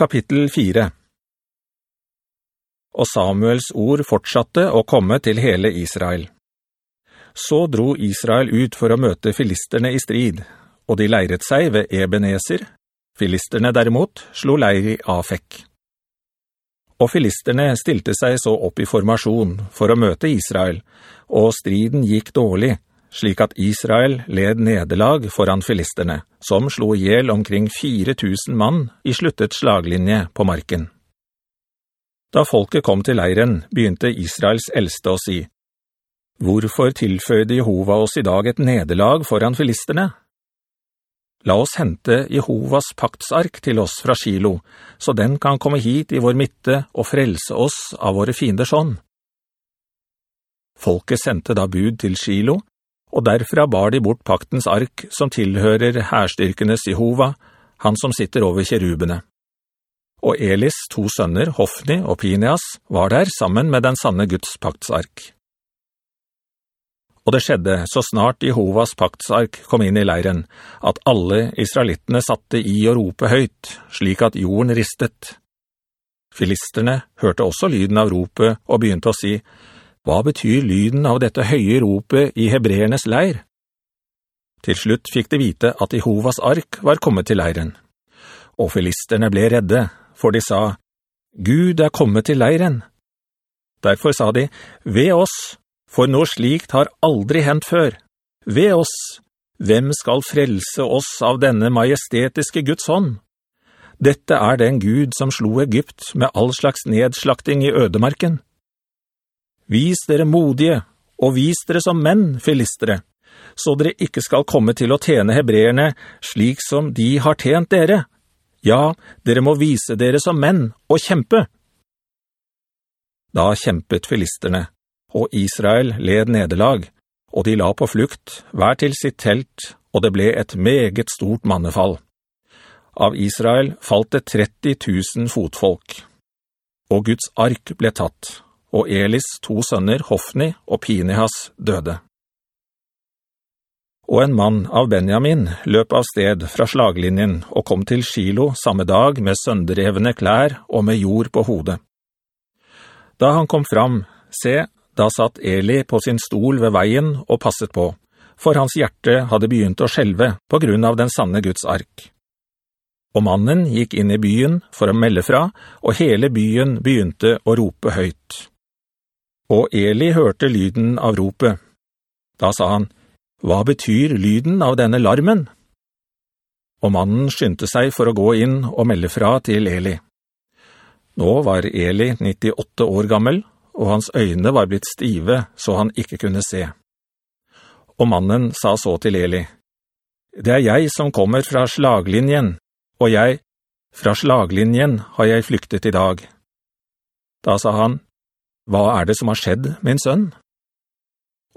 Kapittel 4 Og Samuels ord fortsatte å komme til hele Israel. Så dro Israel ut for å møte filisterne i strid, og de leiret seg ved Ebenezer. Filisterne derimot slo leir i Afek. Og filisterne stilte seg så opp i formasjon for å møte Israel, og striden gikk dårlig, slik at Israel led nederlag foran filisterne, som slo ihjel omkring 4000 mann i sluttet slaglinje på marken. Da folket kom til leiren, begynte Israels eldste å si, «Hvorfor tilføyde Jehova oss i dag et nederlag foran filisterne? La oss hente Jehovas paktsark til oss fra Kilo, så den kan komme hit i vår midte og frelse oss av våre fienders hånd.» Folket sendte da bud til Kilo, og derfra bar de bort paktens ark som tilhører herstyrkenes Jehova, han som sitter over kjerubene. Og Elis to sønner, Hofni og Pineas, var der sammen med den sanne Guds paktsark. Og det skjedde så snart Jehovas paktsark kom inn i leiren, at alle israelittene satte i å rope høyt, slik at jorden ristet. Filisterne hørte også lyden av ropet og begynte å si, hva betyr lyden av dette høye ropet i hebreernes leir? Til slutt fikk de vite at Jehovas ark var kommet til leiren. Og filisterne ble redde, for de sa, «Gud er kommet til leiren.» Derfor sa de, «Ved oss, for noe slikt har aldri hendt før. Ved oss, hvem skal frelse oss av denne majestetiske Guds hånd?» Dette er den Gud som slo Egypt med all slags nedslakting i ødemarken. Vis dere modige, og vis dere som menn, filistere, så dere ikke skal komme til å tjene hebreerne slik som de har tjent dere. Ja, dere må vise dere som menn og kjempe. Da kjempet filisterne, og Israel led nederlag, og de la på flukt, hver til sitt telt, og det ble et meget stort mannefall. Av Israel falt det 30 000 fotfolk, og Guds ark ble tatt, og Elis to sønner, Hofni og Pinehas, døde. Og en mann av Benjamin løp av sted fra slaglinjen og kom til Shilo samme dag med sønderevende klær og med jord på hodet. Da han kom fram, se, da satt Eli på sin stol ved veien og passet på, for hans hjerte hadde begynt å skjelve på grunn av den sanne Guds ark. Og mannen gikk inn i byen for å melde fra, og hele byen begynte å rope høyt. Og Eli hørte lyden av ropet. Da sa han, «Hva betyr lyden av denne larmen?» Og mannen skyndte seg for å gå inn og melde fra til Eli. Nå var Eli 98 år gammel, og hans øyne var blitt stive så han ikke kunne se. Og mannen sa så til Eli, «Det er jeg som kommer fra slaglinjen, og jeg, fra slaglinjen har jeg flyktet i dag.» Da sa han, hva er det som har skjedd, min sønn?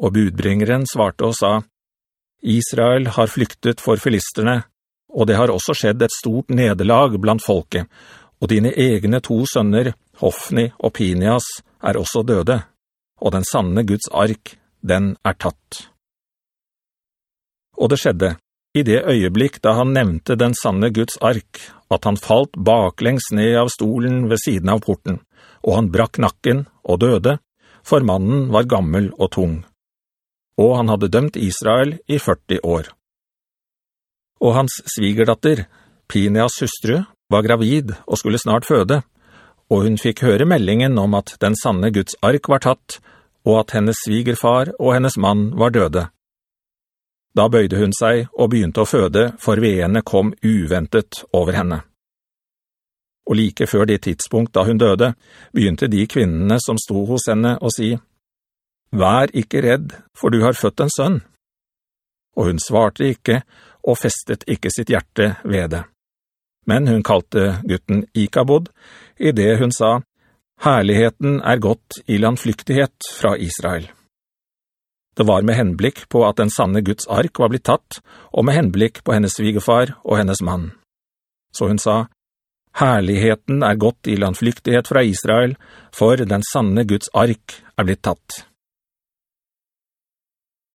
Og budbringeren svarte og sa, Israel har flyktet for filisterne, og det har også skjedd et stort nederlag blant folket, og dine egne to sønner, Hofni og Pinias, er også døde, og den sanne Guds ark, den er tatt. Og det skjedde, i det øyeblikk da han nevnte den sanne Guds ark, at han falt baklengs ned av stolen ved siden av porten, og han brakk nakken og døde, for mannen var gammel og tung. Og han hadde dømt Israel i 40 år. Og hans svigerdatter, Pineas hustru, var gravid og skulle snart føde, og hun fikk høre meldingen om at den sanne Guds ark var tatt, og at hennes svigerfar og hennes mann var døde. Da bøyde hun seg og begynte å føde, for veene kom uventet over henne og like før det tidspunkt da hun døde, begynte de kvinnene som sto hos henne å si, «Vær ikke redd, for du har født en sønn.» Og hun svarte ikke, og festet ikke sitt hjerte ved det. Men hun kalte gutten Ikabod, i det hun sa, «Herligheten er gått i landflyktighet fra Israel.» Det var med henblikk på at den sanne Guds ark var blitt tatt, og med henblikk på hennes svigefar og hennes mann. Så hun sa, Herligheten er gått i landflyktighet fra Israel, for den sanne Guds ark er blitt tatt.